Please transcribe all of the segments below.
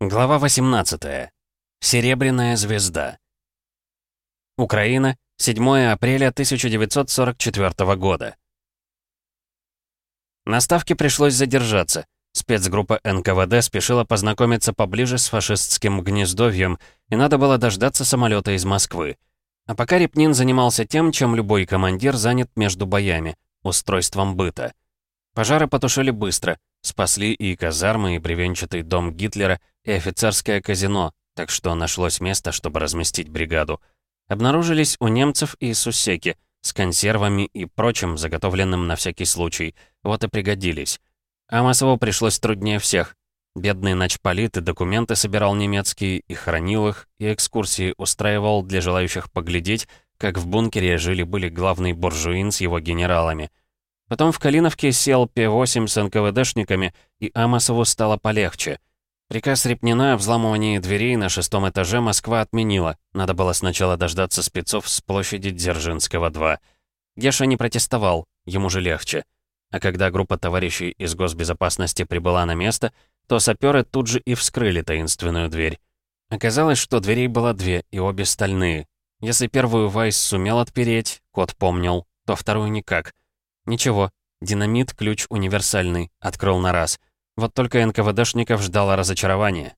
Глава 18. Серебряная звезда. Украина, 7 апреля 1944 года. На ставке пришлось задержаться. Спецгруппа НКВД спешила познакомиться поближе с фашистским гнездовьем, и надо было дождаться самолета из Москвы. А пока Репнин занимался тем, чем любой командир занят между боями — устройством быта. Пожары потушили быстро, спасли и казармы, и бревенчатый дом Гитлера, и офицерское казино, так что нашлось место, чтобы разместить бригаду. Обнаружились у немцев и сусеки с консервами и прочим, заготовленным на всякий случай. Вот и пригодились. Амосову пришлось труднее всех. Бедный начполит и документы собирал немецкие, и хранил их, и экскурсии устраивал для желающих поглядеть, как в бункере жили-были главный буржуин с его генералами. Потом в Калиновке сел П-8 с НКВДшниками, и Амосову стало полегче — Приказ Репнина о взламывании дверей на шестом этаже Москва отменила. Надо было сначала дождаться спецов с площади Дзержинского, 2. Геша не протестовал, ему же легче. А когда группа товарищей из госбезопасности прибыла на место, то саперы тут же и вскрыли таинственную дверь. Оказалось, что дверей было две, и обе стальные. Если первую Вайс сумел отпереть, кот помнил, то вторую никак. Ничего, динамит, ключ универсальный, открыл на раз — вот только НКВДшников ждало разочарование.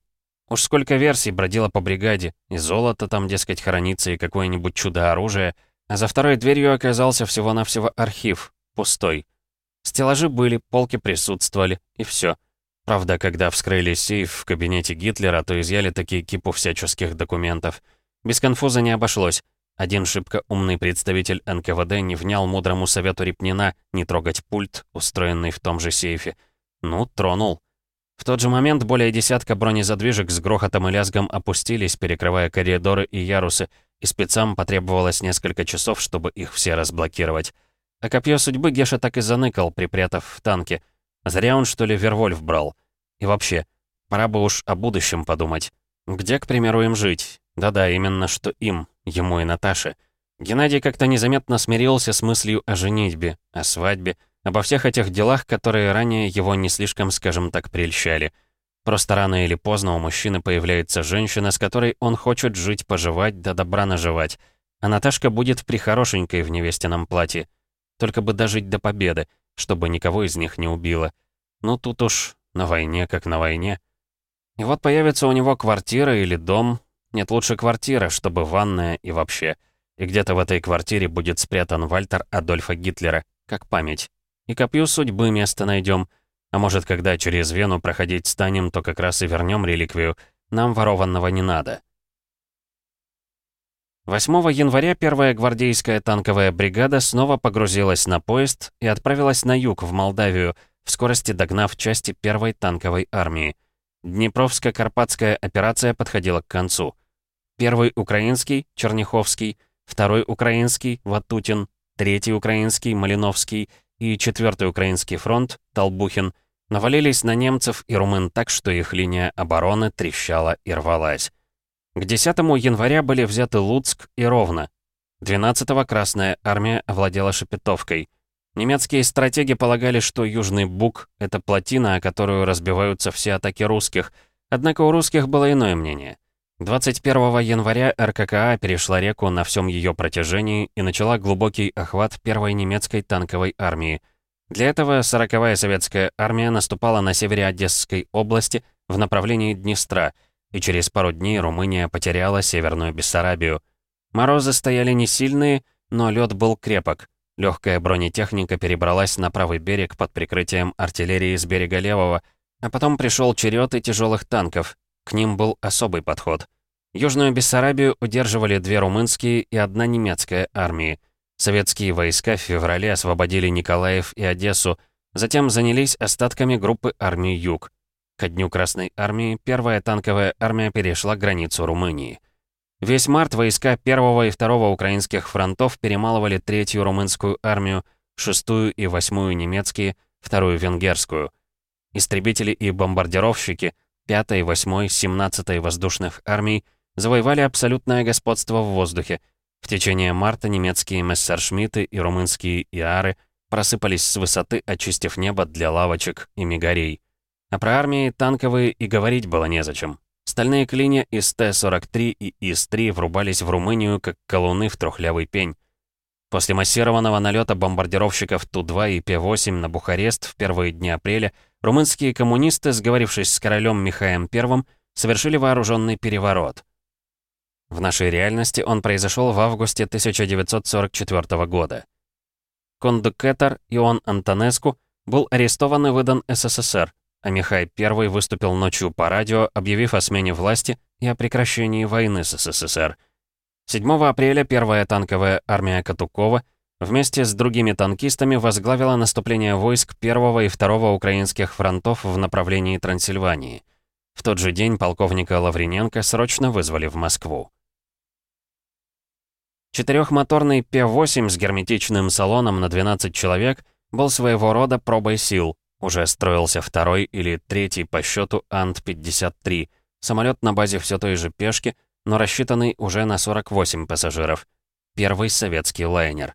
Уж сколько версий бродило по бригаде, и золото там, дескать, хранится, и какое-нибудь чудо-оружие, а за второй дверью оказался всего-навсего архив, пустой. Стеллажи были, полки присутствовали, и все. Правда, когда вскрыли сейф в кабинете Гитлера, то изъяли такие кипу всяческих документов. Без конфуза не обошлось. Один шибко умный представитель НКВД не внял мудрому совету Репнина не трогать пульт, устроенный в том же сейфе, ну, тронул. В тот же момент более десятка бронезадвижек с грохотом и лязгом опустились, перекрывая коридоры и ярусы, и спецам потребовалось несколько часов, чтобы их все разблокировать. А копье судьбы Геша так и заныкал, припрятав в танке. Зря он, что ли, Вервольф брал. И вообще, пора бы уж о будущем подумать. Где, к примеру, им жить? Да-да, именно что им, ему и Наташе. Геннадий как-то незаметно смирился с мыслью о женитьбе, о свадьбе, Обо всех этих делах, которые ранее его не слишком, скажем так, прельщали. Просто рано или поздно у мужчины появляется женщина, с которой он хочет жить-поживать, да добра наживать. А Наташка будет при хорошенькой в невестином платье. Только бы дожить до победы, чтобы никого из них не убило. Ну тут уж на войне как на войне. И вот появится у него квартира или дом. Нет, лучше квартира, чтобы ванная и вообще. И где-то в этой квартире будет спрятан Вальтер Адольфа Гитлера, как память. И копью судьбы место найдем. А может, когда через Вену проходить станем, то как раз и вернем реликвию. Нам ворованного не надо. 8 января первая гвардейская танковая бригада снова погрузилась на поезд и отправилась на юг, в Молдавию, в скорости догнав части первой танковой армии. Днепровско-Карпатская операция подходила к концу. Первый украинский, Черняховский, второй украинский, Ватутин, третий украинский, Малиновский и 4-й Украинский фронт, Толбухин, навалились на немцев и румын так, что их линия обороны трещала и рвалась. К 10 января были взяты Луцк и Ровно. 12-го Красная армия овладела Шепетовкой. Немецкие стратеги полагали, что Южный Буг — это плотина, о которую разбиваются все атаки русских, однако у русских было иное мнение. 21 января РККА перешла реку на всем ее протяжении и начала глубокий охват первой немецкой танковой армии. Для этого 40-я советская армия наступала на севере Одесской области в направлении Днестра, и через пару дней Румыния потеряла Северную Бессарабию. Морозы стояли не сильные, но лед был крепок. Легкая бронетехника перебралась на правый берег под прикрытием артиллерии с берега левого, а потом пришел черед и тяжелых танков, к ним был особый подход. Южную Бессарабию удерживали две румынские и одна немецкая армии. Советские войска в феврале освободили Николаев и Одессу, затем занялись остатками группы армии Юг. Ко дню Красной армии первая танковая армия перешла границу Румынии. Весь март войска первого и второго украинских фронтов перемалывали третью румынскую армию, шестую и восьмую немецкие, вторую венгерскую. Истребители и бомбардировщики 5-й, 8-й, 17-й воздушных армий завоевали абсолютное господство в воздухе. В течение марта немецкие мессершмитты и румынские иары просыпались с высоты, очистив небо для лавочек и мигарей. А про армии танковые и говорить было незачем. Стальные клинья из Т-43 и ИС-3 врубались в Румынию, как колуны в трухлявый пень. После массированного налета бомбардировщиков Ту-2 и П-8 на Бухарест в первые дни апреля румынские коммунисты, сговорившись с королем Михаем I, совершили вооруженный переворот. В нашей реальности он произошел в августе 1944 года. Кондукетор Иоанн Антонеску был арестован и выдан СССР, а Михай I выступил ночью по радио, объявив о смене власти и о прекращении войны с СССР – 7 апреля первая танковая армия Катукова вместе с другими танкистами возглавила наступление войск первого и второго украинских фронтов в направлении Трансильвании. В тот же день полковника Лавриненко срочно вызвали в Москву. Четырехмоторный П-8 с герметичным салоном на 12 человек был своего рода пробой сил. Уже строился второй или третий по счету Ант-53, самолет на базе все той же пешки, но рассчитанный уже на 48 пассажиров. Первый советский лайнер.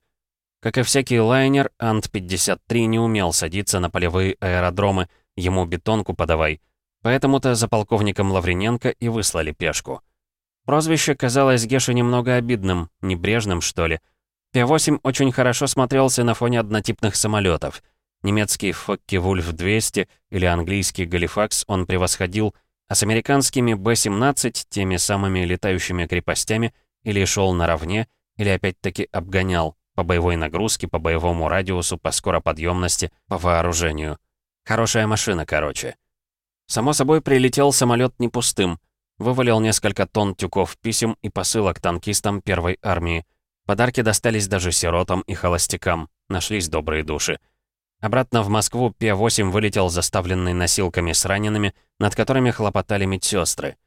Как и всякий лайнер, Ант-53 не умел садиться на полевые аэродромы, ему бетонку подавай. Поэтому-то за полковником Лаврененко и выслали пешку. Прозвище казалось Геше немного обидным, небрежным, что ли. П-8 очень хорошо смотрелся на фоне однотипных самолетов. Немецкий Фокке-Вульф-200 или английский Галифакс он превосходил а с американскими Б-17, теми самыми летающими крепостями, или шел наравне, или опять-таки обгонял, по боевой нагрузке, по боевому радиусу, по скороподъемности, по вооружению. Хорошая машина, короче. Само собой, прилетел самолет не пустым. Вывалил несколько тонн тюков писем и посылок танкистам первой армии. Подарки достались даже сиротам и холостякам. Нашлись добрые души. Обратно в Москву П-8 вылетел заставленный носилками с ранеными, над которыми хлопотали медсестры.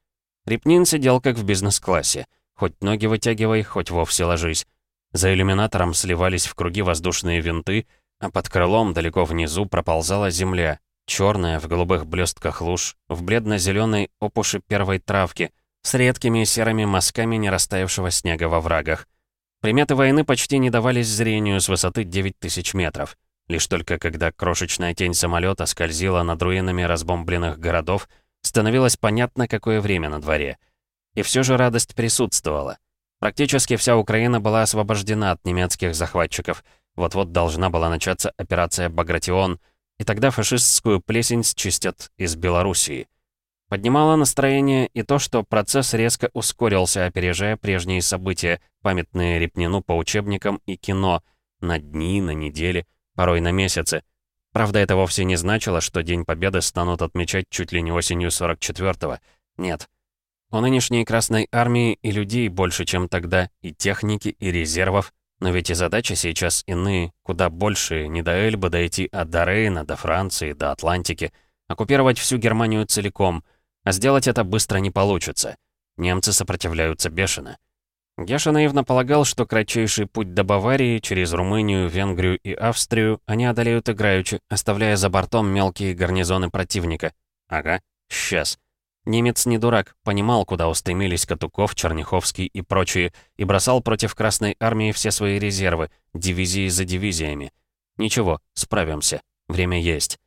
Репнин сидел как в бизнес-классе. Хоть ноги вытягивай, хоть вовсе ложись. За иллюминатором сливались в круги воздушные винты, а под крылом далеко внизу проползала земля, черная, в голубых блестках луж, в бледно-зеленой опуши первой травки, с редкими серыми мазками нерастаявшего снега во врагах. Приметы войны почти не давались зрению с высоты 9000 метров. Лишь только когда крошечная тень самолета скользила над руинами разбомбленных городов, становилось понятно, какое время на дворе. И все же радость присутствовала. Практически вся Украина была освобождена от немецких захватчиков. Вот-вот должна была начаться операция «Багратион», и тогда фашистскую плесень счистят из Белоруссии. Поднимало настроение и то, что процесс резко ускорился, опережая прежние события, памятные Репнину по учебникам и кино, на дни, на недели — порой на месяцы. Правда, это вовсе не значило, что День Победы станут отмечать чуть ли не осенью 44-го. Нет. У нынешней Красной Армии и людей больше, чем тогда, и техники, и резервов. Но ведь и задачи сейчас иные, куда больше, не до Эльбы дойти, а до Рейна, до Франции, до Атлантики. Оккупировать всю Германию целиком. А сделать это быстро не получится. Немцы сопротивляются бешено. Геша наивно полагал, что кратчайший путь до Баварии через Румынию, Венгрию и Австрию они одолеют играючи, оставляя за бортом мелкие гарнизоны противника. Ага, сейчас. Немец не дурак, понимал, куда устремились Катуков, Черняховский и прочие, и бросал против Красной Армии все свои резервы, дивизии за дивизиями. Ничего, справимся. Время есть.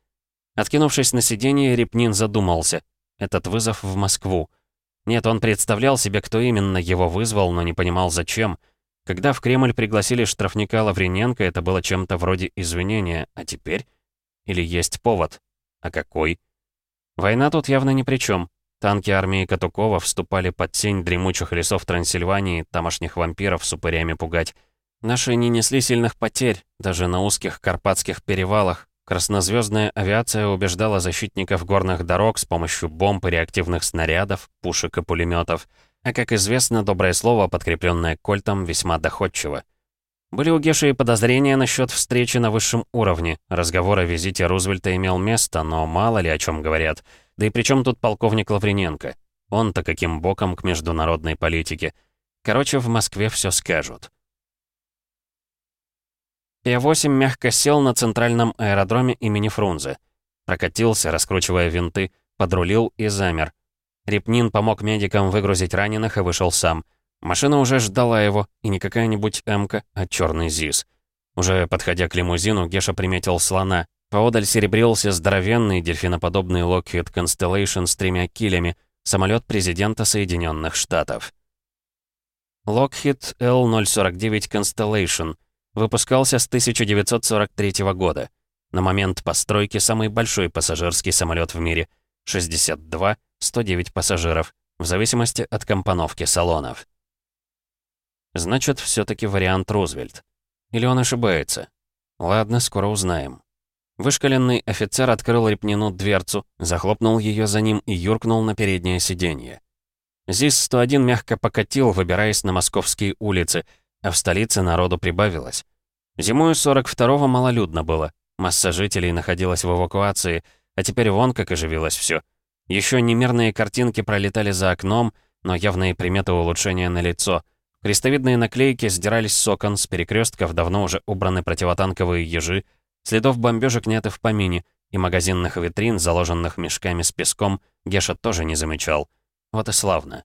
Откинувшись на сиденье, Репнин задумался. Этот вызов в Москву. Нет, он представлял себе, кто именно его вызвал, но не понимал, зачем. Когда в Кремль пригласили штрафника Лаврененко, это было чем-то вроде извинения, а теперь? Или есть повод? А какой? Война тут явно ни при чем. Танки армии Катукова вступали под тень дремучих лесов Трансильвании, тамошних вампиров с упырями пугать. Наши не несли сильных потерь, даже на узких карпатских перевалах, Краснозвездная авиация убеждала защитников горных дорог с помощью бомб и реактивных снарядов, пушек и пулеметов. А как известно, доброе слово, подкрепленное кольтом, весьма доходчиво. Были у Геши и подозрения насчет встречи на высшем уровне. Разговор о визите Рузвельта имел место, но мало ли о чем говорят. Да и при чем тут полковник Лаврененко? Он-то каким боком к международной политике? Короче, в Москве все скажут. П-8 мягко сел на центральном аэродроме имени Фрунзе. Прокатился, раскручивая винты, подрулил и замер. Репнин помог медикам выгрузить раненых и вышел сам. Машина уже ждала его, и не какая-нибудь «Эмка», а черный ЗИС. Уже подходя к лимузину, Геша приметил слона. Поодаль серебрился здоровенный дельфиноподобный Lockheed Constellation с тремя килями. самолет президента Соединенных Штатов. Lockheed L-049 Constellation выпускался с 1943 года. На момент постройки самый большой пассажирский самолет в мире — 62-109 пассажиров, в зависимости от компоновки салонов. Значит, все таки вариант Рузвельт. Или он ошибается? Ладно, скоро узнаем. Вышкаленный офицер открыл Репнину дверцу, захлопнул ее за ним и юркнул на переднее сиденье. ЗИС-101 мягко покатил, выбираясь на московские улицы, а в столице народу прибавилось. Зимой 42-го малолюдно было, масса жителей находилась в эвакуации, а теперь вон как оживилось все. Еще немирные картинки пролетали за окном, но явные приметы улучшения на лицо. Крестовидные наклейки сдирались с окон, с перекрестков давно уже убраны противотанковые ежи, следов бомбежек нет и в помине, и магазинных витрин, заложенных мешками с песком, Геша тоже не замечал. Вот и славно.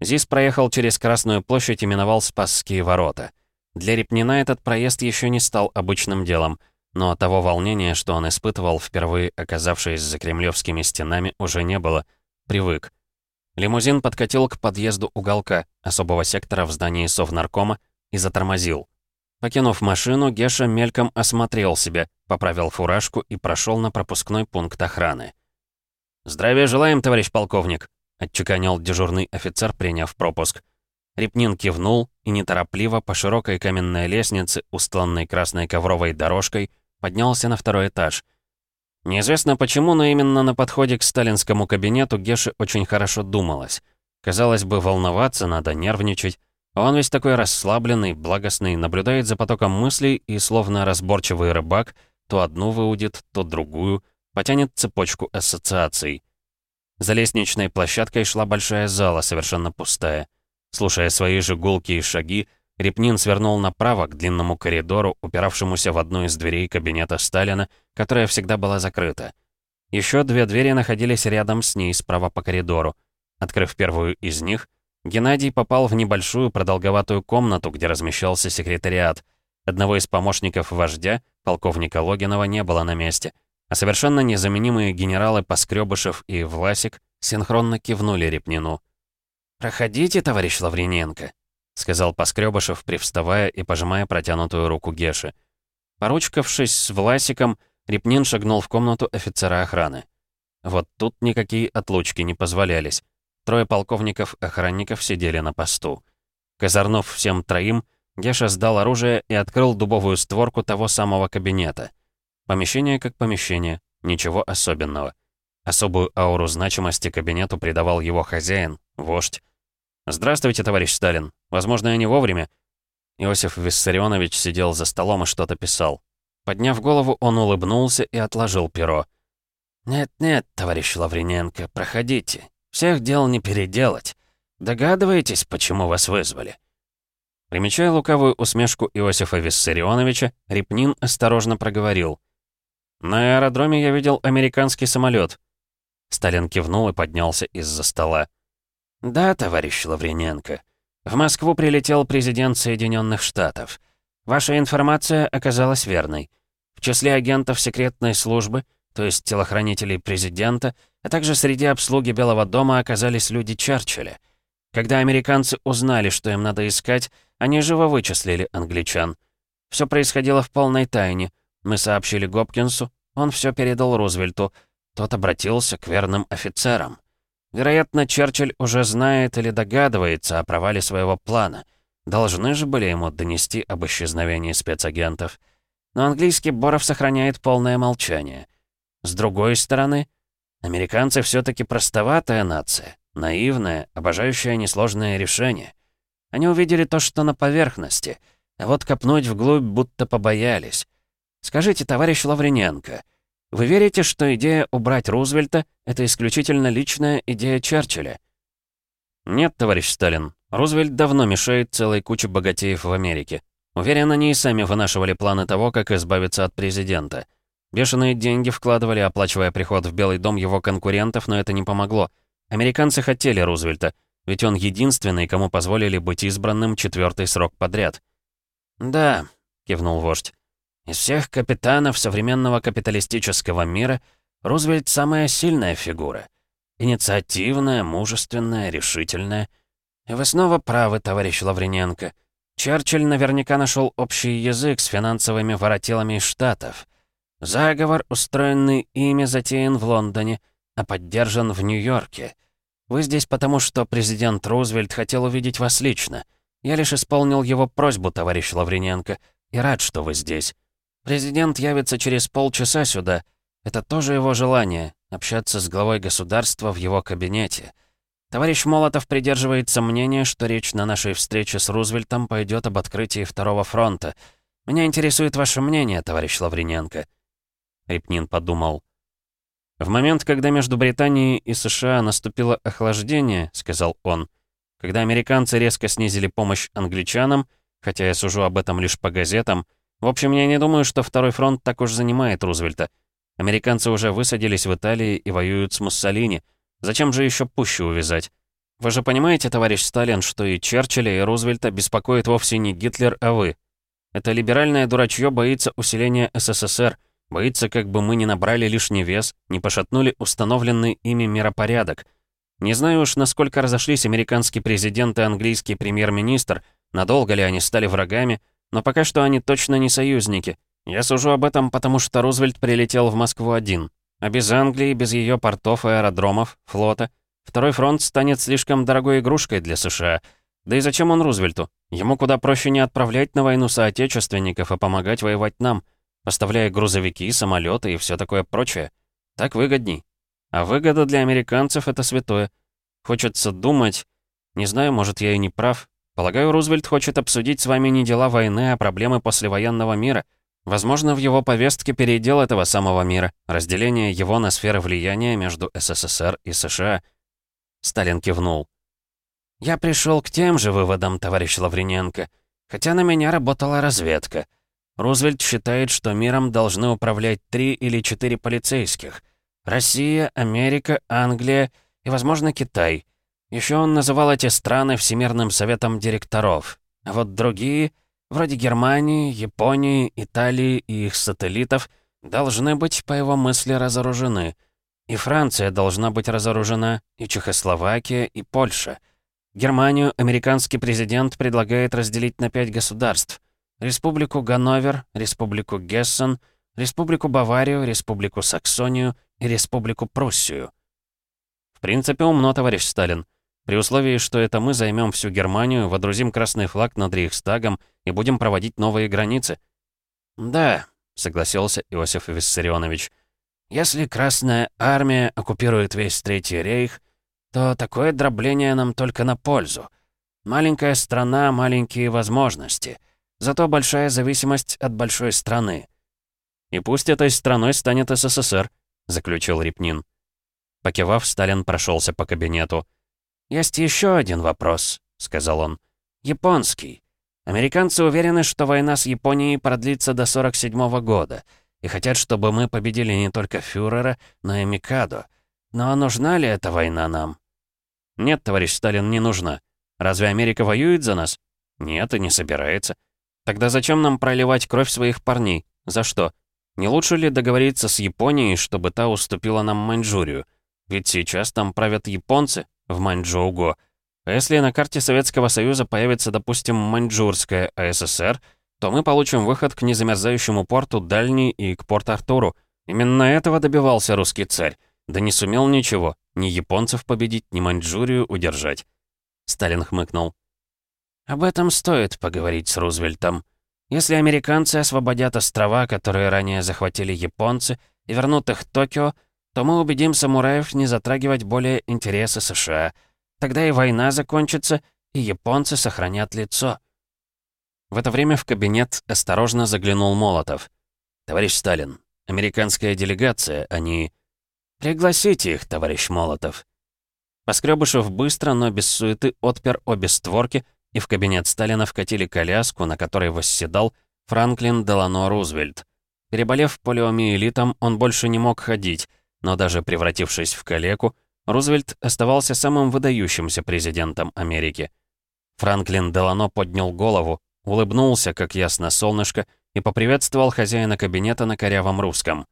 Зис проехал через Красную площадь и миновал Спасские ворота. Для Репнина этот проезд еще не стал обычным делом, но того волнения, что он испытывал, впервые оказавшись за кремлевскими стенами, уже не было. Привык. Лимузин подкатил к подъезду уголка, особого сектора в здании Совнаркома, и затормозил. Покинув машину, Геша мельком осмотрел себя, поправил фуражку и прошел на пропускной пункт охраны. «Здравия желаем, товарищ полковник», — отчеканил дежурный офицер, приняв пропуск. Репнин кивнул и неторопливо по широкой каменной лестнице, устланной красной ковровой дорожкой, поднялся на второй этаж — Неизвестно почему, но именно на подходе к сталинскому кабинету Геше очень хорошо думалось. Казалось бы, волноваться надо, нервничать. А он весь такой расслабленный, благостный, наблюдает за потоком мыслей и, словно разборчивый рыбак, то одну выудит, то другую, потянет цепочку ассоциаций. За лестничной площадкой шла большая зала, совершенно пустая. Слушая свои же гулкие шаги, Репнин свернул направо к длинному коридору, упиравшемуся в одну из дверей кабинета Сталина, которая всегда была закрыта. Еще две двери находились рядом с ней, справа по коридору. Открыв первую из них, Геннадий попал в небольшую продолговатую комнату, где размещался секретариат. Одного из помощников вождя, полковника Логинова, не было на месте, а совершенно незаменимые генералы Поскребышев и Власик синхронно кивнули Репнину. «Проходите, товарищ Лаврененко», — сказал Поскребышев, привставая и пожимая протянутую руку Геши. Поручкавшись с Власиком, Репнин шагнул в комнату офицера охраны. Вот тут никакие отлучки не позволялись. Трое полковников-охранников сидели на посту. Казарнув всем троим, Геша сдал оружие и открыл дубовую створку того самого кабинета. Помещение как помещение, ничего особенного. Особую ауру значимости кабинету придавал его хозяин, вождь. «Здравствуйте, товарищ Сталин. Возможно, я не вовремя?» Иосиф Виссарионович сидел за столом и что-то писал. Подняв голову, он улыбнулся и отложил перо. «Нет-нет, товарищ Лаврененко, проходите. Всех дел не переделать. Догадываетесь, почему вас вызвали?» Примечая лукавую усмешку Иосифа Виссарионовича, Репнин осторожно проговорил. «На аэродроме я видел американский самолет. Сталин кивнул и поднялся из-за стола. «Да, товарищ Лаврененко. В Москву прилетел президент Соединенных Штатов. Ваша информация оказалась верной. В числе агентов секретной службы, то есть телохранителей президента, а также среди обслуги Белого дома оказались люди Черчилля. Когда американцы узнали, что им надо искать, они живо вычислили англичан. Все происходило в полной тайне. Мы сообщили Гопкинсу, он все передал Рузвельту. Тот обратился к верным офицерам. Вероятно, Черчилль уже знает или догадывается о провале своего плана. Должны же были ему донести об исчезновении спецагентов. Но английский Боров сохраняет полное молчание. С другой стороны, американцы все таки простоватая нация, наивная, обожающая несложные решения. Они увидели то, что на поверхности, а вот копнуть вглубь будто побоялись. Скажите, товарищ Лаврененко, — вы верите, что идея убрать Рузвельта — это исключительно личная идея Черчилля? Нет, товарищ Сталин. Рузвельт давно мешает целой куче богатеев в Америке. Уверен, они и сами вынашивали планы того, как избавиться от президента. Бешеные деньги вкладывали, оплачивая приход в Белый дом его конкурентов, но это не помогло. Американцы хотели Рузвельта, ведь он единственный, кому позволили быть избранным четвертый срок подряд. «Да», — кивнул вождь. Из всех капитанов современного капиталистического мира Рузвельт самая сильная фигура. Инициативная, мужественная, решительная. И вы снова правы, товарищ Лаврененко. Черчилль наверняка нашел общий язык с финансовыми воротилами Штатов. Заговор, устроенный ими, затеян в Лондоне, а поддержан в Нью-Йорке. Вы здесь потому, что президент Рузвельт хотел увидеть вас лично. Я лишь исполнил его просьбу, товарищ Лаврененко, и рад, что вы здесь. Президент явится через полчаса сюда. Это тоже его желание — общаться с главой государства в его кабинете. Товарищ Молотов придерживается мнения, что речь на нашей встрече с Рузвельтом пойдет об открытии Второго фронта. Меня интересует ваше мнение, товарищ Лаврененко». Репнин подумал. «В момент, когда между Британией и США наступило охлаждение, — сказал он, — когда американцы резко снизили помощь англичанам, хотя я сужу об этом лишь по газетам, в общем, я не думаю, что Второй фронт так уж занимает Рузвельта. Американцы уже высадились в Италии и воюют с Муссолини. Зачем же еще пуще увязать? Вы же понимаете, товарищ Сталин, что и Черчилля, и Рузвельта беспокоит вовсе не Гитлер, а вы. Это либеральное дурачье боится усиления СССР, боится, как бы мы не набрали лишний вес, не пошатнули установленный ими миропорядок. Не знаю уж, насколько разошлись американский президент и английский премьер-министр, надолго ли они стали врагами, но пока что они точно не союзники. Я сужу об этом, потому что Рузвельт прилетел в Москву один. А без Англии, без ее портов и аэродромов, флота, Второй фронт станет слишком дорогой игрушкой для США. Да и зачем он Рузвельту? Ему куда проще не отправлять на войну соотечественников, а помогать воевать нам, поставляя грузовики, самолеты и все такое прочее. Так выгодней. А выгода для американцев — это святое. Хочется думать... Не знаю, может, я и не прав. Полагаю, Рузвельт хочет обсудить с вами не дела войны, а проблемы послевоенного мира — Возможно, в его повестке передел этого самого мира, разделение его на сферы влияния между СССР и США. Сталин кивнул. «Я пришел к тем же выводам, товарищ Лаврененко, хотя на меня работала разведка. Рузвельт считает, что миром должны управлять три или четыре полицейских. Россия, Америка, Англия и, возможно, Китай. Еще он называл эти страны Всемирным советом директоров. А вот другие — вроде Германии, Японии, Италии и их сателлитов, должны быть, по его мысли, разоружены. И Франция должна быть разоружена, и Чехословакия, и Польша. Германию американский президент предлагает разделить на пять государств. Республику Ганновер, Республику Гессен, Республику Баварию, Республику Саксонию и Республику Пруссию. В принципе, умно, товарищ Сталин. При условии, что это мы займем всю Германию, водрузим красный флаг над Рейхстагом и будем проводить новые границы. Да, согласился Иосиф Виссарионович. Если Красная Армия оккупирует весь Третий Рейх, то такое дробление нам только на пользу. Маленькая страна, маленькие возможности. Зато большая зависимость от большой страны. «И пусть этой страной станет СССР», — заключил Репнин. Покивав, Сталин прошелся по кабинету. «Есть еще один вопрос», — сказал он. «Японский. Американцы уверены, что война с Японией продлится до 47 -го года, и хотят, чтобы мы победили не только фюрера, но и Микадо. Но нужна ли эта война нам?» «Нет, товарищ Сталин, не нужна. Разве Америка воюет за нас?» «Нет, и не собирается. Тогда зачем нам проливать кровь своих парней? За что? Не лучше ли договориться с Японией, чтобы та уступила нам Маньчжурию? Ведь сейчас там правят японцы, в Маньчжоуго. А если на карте Советского Союза появится, допустим, Маньчжурская АССР, то мы получим выход к незамерзающему порту Дальний и к Порт-Артуру. Именно этого добивался русский царь. Да не сумел ничего, ни японцев победить, ни Маньчжурию удержать. Сталин хмыкнул. Об этом стоит поговорить с Рузвельтом. Если американцы освободят острова, которые ранее захватили японцы, и вернут их Токио, то мы убедим самураев не затрагивать более интересы США. Тогда и война закончится, и японцы сохранят лицо. В это время в кабинет осторожно заглянул Молотов. «Товарищ Сталин, американская делегация, они...» «Пригласите их, товарищ Молотов». Поскребышев быстро, но без суеты отпер обе створки, и в кабинет Сталина вкатили коляску, на которой восседал Франклин Делано Рузвельт. Переболев полиомиелитом, он больше не мог ходить, но даже превратившись в калеку, Рузвельт оставался самым выдающимся президентом Америки. Франклин Делано поднял голову, улыбнулся, как ясно солнышко, и поприветствовал хозяина кабинета на корявом русском.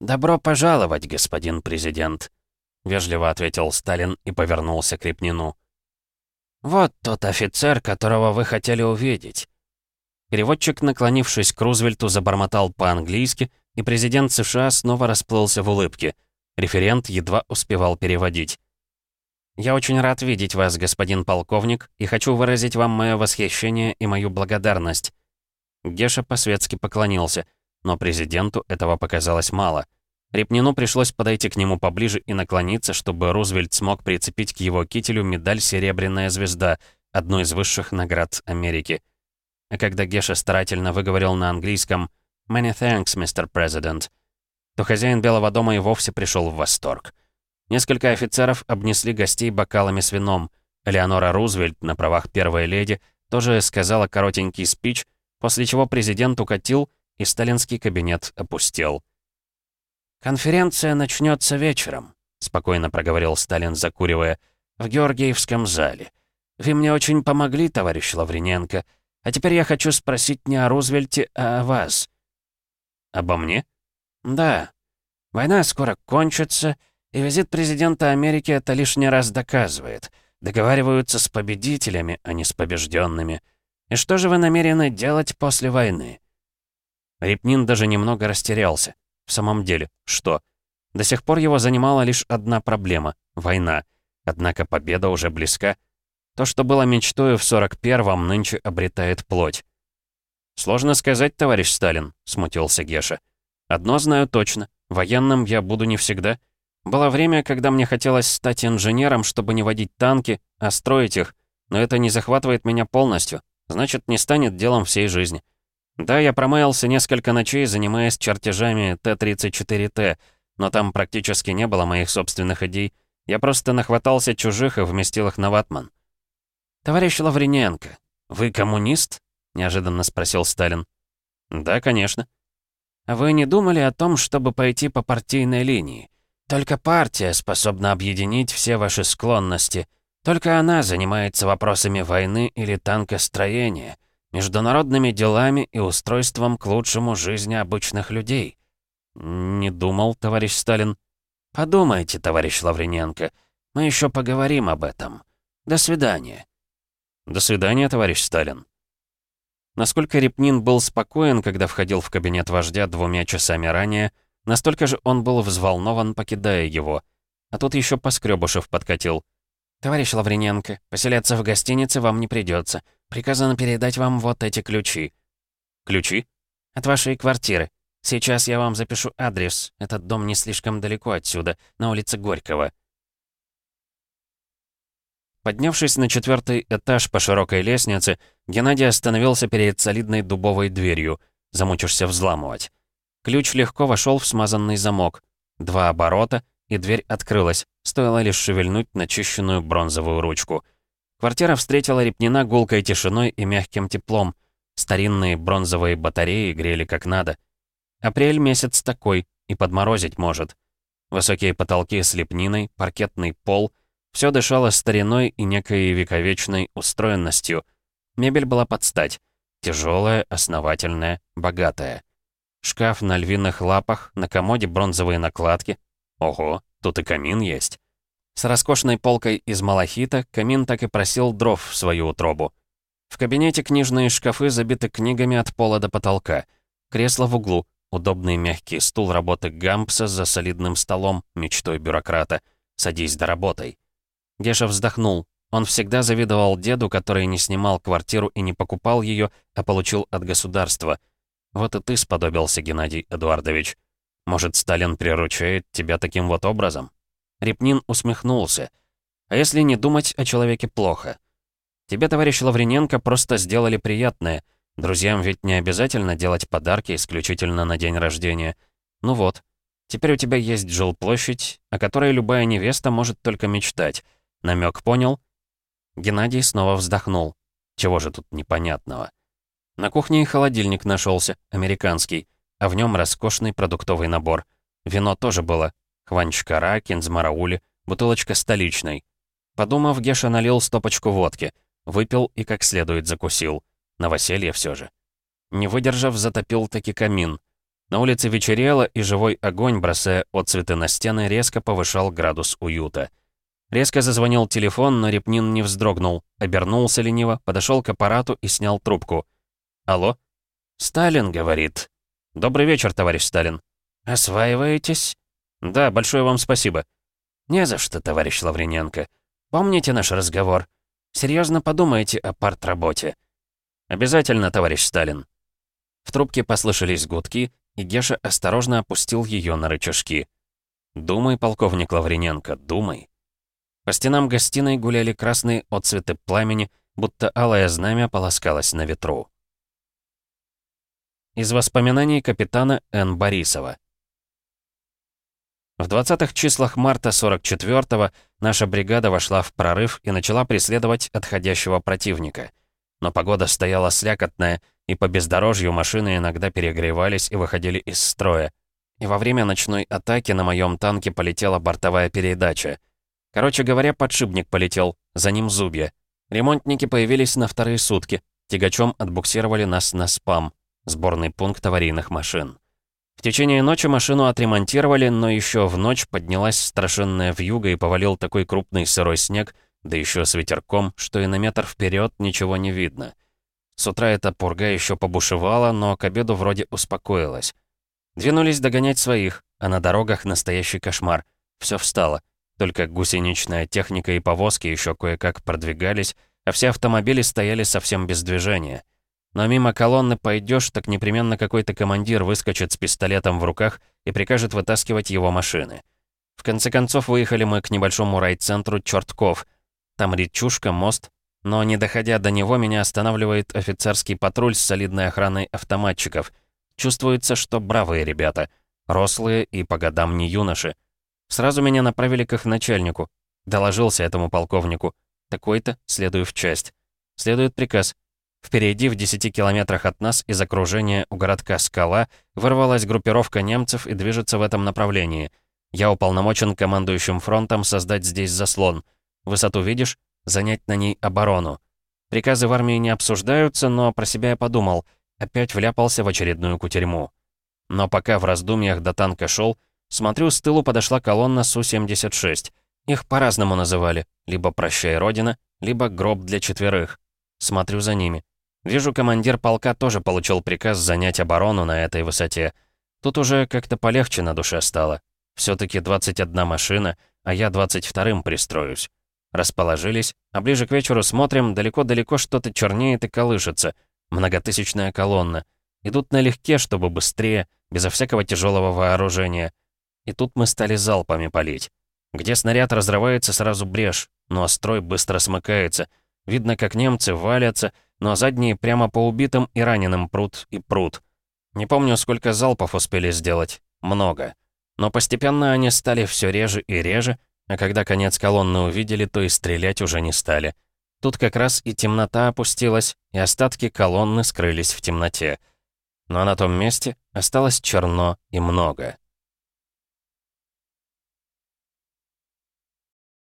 «Добро пожаловать, господин президент». вежливо ответил Сталин и повернулся к Репнину. «Вот тот офицер, которого вы хотели увидеть». Переводчик, наклонившись к Рузвельту, забормотал по-английски, и президент США снова расплылся в улыбке. Референт едва успевал переводить. «Я очень рад видеть вас, господин полковник, и хочу выразить вам мое восхищение и мою благодарность». Геша по-светски поклонился, но президенту этого показалось мало. Репнину пришлось подойти к нему поближе и наклониться, чтобы Рузвельт смог прицепить к его кителю медаль «Серебряная звезда», одну из высших наград Америки. А когда Геша старательно выговорил на английском «Many thanks, Mr. President», то хозяин Белого дома и вовсе пришел в восторг. Несколько офицеров обнесли гостей бокалами с вином. Элеонора Рузвельт на правах первой леди тоже сказала коротенький спич, после чего президент укатил, и сталинский кабинет опустел. «Конференция начнется вечером», — спокойно проговорил Сталин, закуривая, — «в Георгиевском зале. Вы мне очень помогли, товарищ Лаврененко. А теперь я хочу спросить не о Рузвельте, а о вас». «Обо мне?» «Да. Война скоро кончится, и визит президента Америки это лишний раз доказывает. Договариваются с победителями, а не с побежденными. И что же вы намерены делать после войны?» Репнин даже немного растерялся. В самом деле, что? До сих пор его занимала лишь одна проблема — война. Однако победа уже близка. То, что было мечтой в 41-м, нынче обретает плоть. «Сложно сказать, товарищ Сталин», — смутился Геша. «Одно знаю точно. Военным я буду не всегда. Было время, когда мне хотелось стать инженером, чтобы не водить танки, а строить их. Но это не захватывает меня полностью. Значит, не станет делом всей жизни. Да, я промаялся несколько ночей, занимаясь чертежами Т-34Т, но там практически не было моих собственных идей. Я просто нахватался чужих и вместил их на ватман. «Товарищ Лаврененко, вы коммунист?» — неожиданно спросил Сталин. «Да, конечно». «А вы не думали о том, чтобы пойти по партийной линии? Только партия способна объединить все ваши склонности. Только она занимается вопросами войны или танкостроения» международными делами и устройством к лучшему жизни обычных людей. Не думал, товарищ Сталин. Подумайте, товарищ Лаврененко. Мы еще поговорим об этом. До свидания. До свидания, товарищ Сталин. Насколько Репнин был спокоен, когда входил в кабинет вождя двумя часами ранее, настолько же он был взволнован, покидая его. А тут еще Поскребышев подкатил. «Товарищ Лаврененко, поселяться в гостинице вам не придется. Приказано передать вам вот эти ключи». «Ключи?» «От вашей квартиры. Сейчас я вам запишу адрес. Этот дом не слишком далеко отсюда, на улице Горького». Поднявшись на четвертый этаж по широкой лестнице, Геннадий остановился перед солидной дубовой дверью. Замучишься взламывать. Ключ легко вошел в смазанный замок. Два оборота, и дверь открылась. Стоило лишь шевельнуть начищенную бронзовую ручку — Квартира встретила Репнина гулкой тишиной и мягким теплом. Старинные бронзовые батареи грели как надо. Апрель месяц такой, и подморозить может. Высокие потолки с лепниной, паркетный пол — все дышало стариной и некой вековечной устроенностью. Мебель была под стать. Тяжелая, основательная, богатая. Шкаф на львиных лапах, на комоде бронзовые накладки. Ого, тут и камин есть. С роскошной полкой из малахита камин так и просил дров в свою утробу. В кабинете книжные шкафы забиты книгами от пола до потолка. Кресло в углу, удобный мягкий стул работы Гампса за солидным столом, мечтой бюрократа. «Садись да работай». Геша вздохнул. Он всегда завидовал деду, который не снимал квартиру и не покупал ее, а получил от государства. Вот и ты сподобился, Геннадий Эдуардович. Может, Сталин приручает тебя таким вот образом? Репнин усмехнулся. «А если не думать о человеке плохо? Тебе, товарищ Лаврененко, просто сделали приятное. Друзьям ведь не обязательно делать подарки исключительно на день рождения. Ну вот, теперь у тебя есть жилплощадь, о которой любая невеста может только мечтать. Намек понял?» Геннадий снова вздохнул. Чего же тут непонятного? На кухне и холодильник нашелся, американский, а в нем роскошный продуктовый набор. Вино тоже было, Хванчкара, кинзмараули, бутылочка столичной. Подумав, Геша налил стопочку водки, выпил и как следует закусил. Новоселье все же. Не выдержав, затопил таки камин. На улице вечерело, и живой огонь, бросая отцветы на стены, резко повышал градус уюта. Резко зазвонил телефон, но Репнин не вздрогнул, обернулся лениво, подошел к аппарату и снял трубку. «Алло?» «Сталин, — говорит». «Добрый вечер, товарищ Сталин». «Осваиваетесь?» «Да, большое вам спасибо». «Не за что, товарищ Лаврененко. Помните наш разговор? Серьезно подумайте о партработе». «Обязательно, товарищ Сталин». В трубке послышались гудки, и Геша осторожно опустил ее на рычажки. «Думай, полковник Лаврененко, думай». По стенам гостиной гуляли красные отцветы пламени, будто алое знамя полоскалось на ветру. Из воспоминаний капитана Н. Борисова. В 20-х числах марта 44-го наша бригада вошла в прорыв и начала преследовать отходящего противника. Но погода стояла слякотная, и по бездорожью машины иногда перегревались и выходили из строя. И во время ночной атаки на моем танке полетела бортовая передача. Короче говоря, подшипник полетел, за ним зубья. Ремонтники появились на вторые сутки, тягачом отбуксировали нас на спам, сборный пункт аварийных машин. В течение ночи машину отремонтировали, но еще в ночь поднялась страшенная вьюга и повалил такой крупный сырой снег, да еще с ветерком, что и на метр вперед ничего не видно. С утра эта пурга еще побушевала, но к обеду вроде успокоилась. Двинулись догонять своих, а на дорогах настоящий кошмар. Все встало. Только гусеничная техника и повозки еще кое-как продвигались, а все автомобили стояли совсем без движения. Но мимо колонны пойдешь, так непременно какой-то командир выскочит с пистолетом в руках и прикажет вытаскивать его машины. В конце концов, выехали мы к небольшому райцентру Чёртков. Там речушка, мост, но не доходя до него, меня останавливает офицерский патруль с солидной охраной автоматчиков. Чувствуется, что бравые ребята. Рослые и по годам не юноши. Сразу меня направили к их начальнику. Доложился этому полковнику. Такой-то, следую в часть. Следует приказ — Впереди, в 10 километрах от нас, из окружения у городка Скала, вырвалась группировка немцев и движется в этом направлении. Я уполномочен командующим фронтом создать здесь заслон. Высоту видишь? Занять на ней оборону. Приказы в армии не обсуждаются, но про себя я подумал. Опять вляпался в очередную кутерьму. Но пока в раздумьях до танка шел, смотрю, с тылу подошла колонна Су-76. Их по-разному называли. Либо «Прощай, Родина», либо «Гроб для четверых». Смотрю за ними. Вижу, командир полка тоже получил приказ занять оборону на этой высоте. Тут уже как-то полегче на душе стало. все таки 21 машина, а я 22-м пристроюсь. Расположились, а ближе к вечеру смотрим, далеко-далеко что-то чернеет и колышется. Многотысячная колонна. Идут налегке, чтобы быстрее, безо всякого тяжелого вооружения. И тут мы стали залпами палить. Где снаряд разрывается, сразу брешь, но строй быстро смыкается — Видно, как немцы валятся, но задние прямо по убитым и раненым прут и прут. Не помню, сколько залпов успели сделать. Много. Но постепенно они стали все реже и реже, а когда конец колонны увидели, то и стрелять уже не стали. Тут как раз и темнота опустилась, и остатки колонны скрылись в темноте. Но на том месте осталось черно и много.